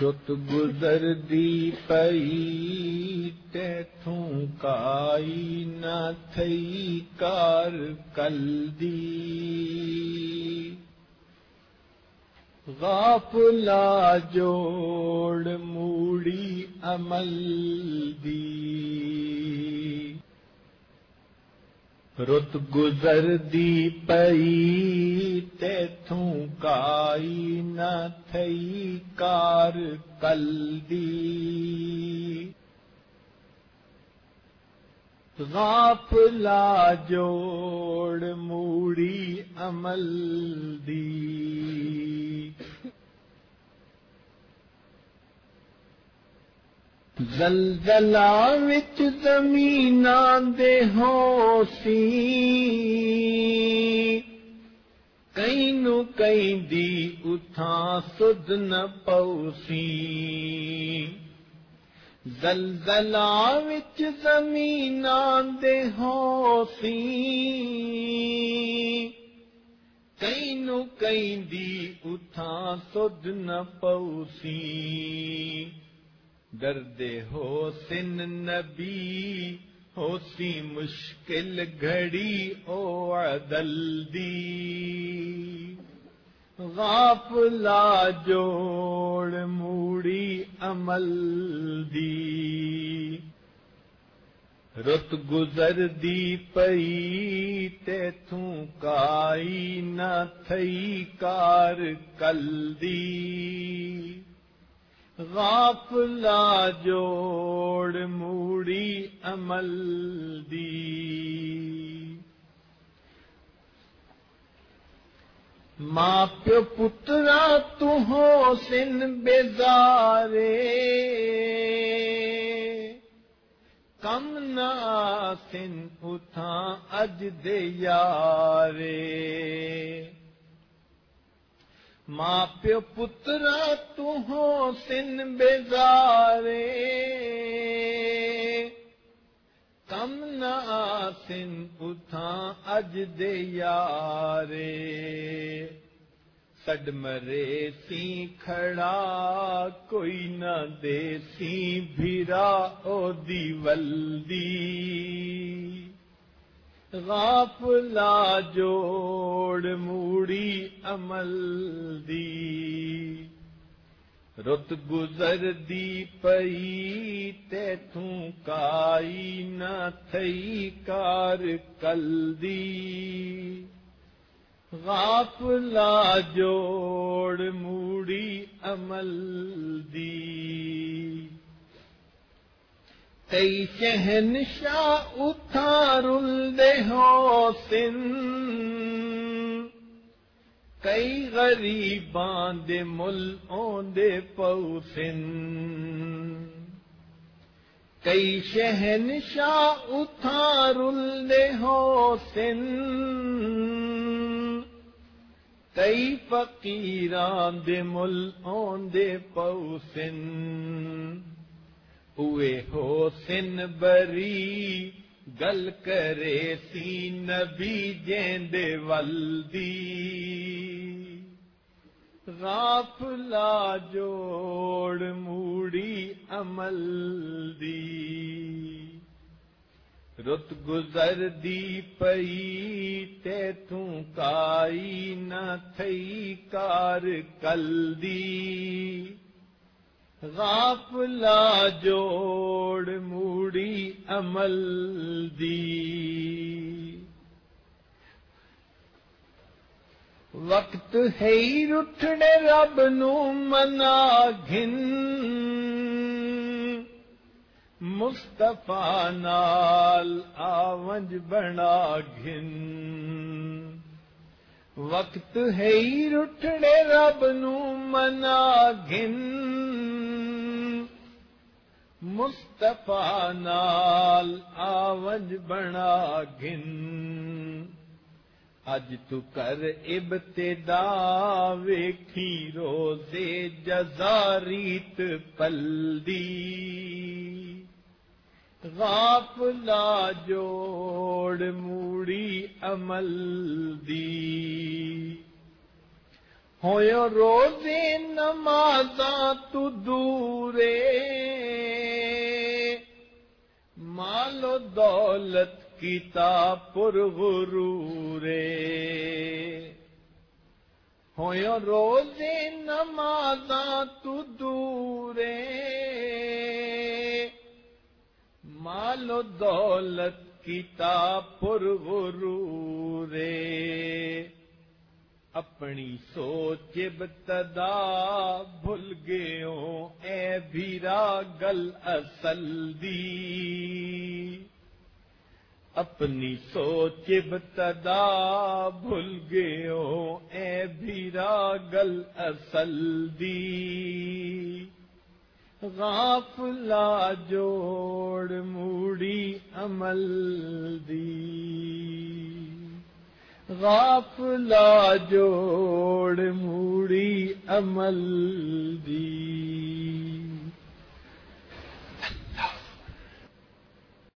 جت گزر دی پئی، تیتھوں کائی نہ تھئی، کار کل دی۔ غافلا جوڑ موڑی عمل دی۔ رت گزر دی پئی تیتھوں کائی نہ تھئی کار کل دی۔ غافلا جوڑ موڑی عمل دی۔ زلزلہ وچ زمین دے ہو سی کئی نو کئی دی اتھاں سد نہ پوسی زلزلہ وچ زمین دے ہو سی کئی نو کئی دی اتھاں سد نہ پوسی درد ہو سن نبی ہو سی مشکل گھڑی، او عدل دی۔ غافلا جوڑ موڑی عمل دی۔ رت گزر دی پئی تیتھوں کائی نہ تھئی کار کل دی۔ غافلا جوڑ موڑی عمل دی۔ ماں پیو پترا تو ہو سن بیزارے۔ کم نہ سن اتھا اج دے یارے۔ ماں پیو پترا تو ہو سن بیزارے۔ کم نہ سن اتھا اج دے یارے۔ سڈ مرے سی کھڑا، کوئی نہ دے سی بھیرا او دی ولدی۔ غافلا جوڑ موڑی عمل دی۔ رت گزر دی پئی تیتھوں کائی نہ تھئی کار کل دی۔ غافلا جوڑ موڑی عمل دی۔ کئی شہن شاہ اتھار دے ہو سن۔ کئی غریباں دے مل دے پو سن کئی شہن شاہ اتھار دے ہو سن۔ کئی فقیران دے مل دے پو سن ہوئے ہو سن بری، گل کرے سی نبی جیند ولدی۔ غافلا جوڑ موڑی عمل دی۔ رت گزر دی پئی، تے توں کائی نہ تھئی کار کل دی۔ غافلا جوڑ موڑی عمل دی۔ وقت ہے رٹھنے رب نو منا گھن۔ مستفا نال آونج بنا گھن۔ وقت ہے رٹھنے رب نو منا گھن۔ مستفا نال آوج بنا گن اج تو کر ابتدا ویکھی روزے جزاریت پلدی۔ غافلا جوڑ موڑی عمل دی۔ ہوئے روزے نماز تو دورے۔ مالو دولت کیتا پر غرورے۔ ہوئے روزے نماز تو دورے۔ مالو دولت کیتا پر غرورے۔ اپنی سوچ ابتدا بھول گئے اے بھیرا گل اصل دی۔ اپنی سوچ ابتدا بھول گئے ہو، اے بھیرا گل اصل دی۔ غافلا جوڑ موڑی عمل دی۔ غافلا جوڑ موڑی عمل دی۔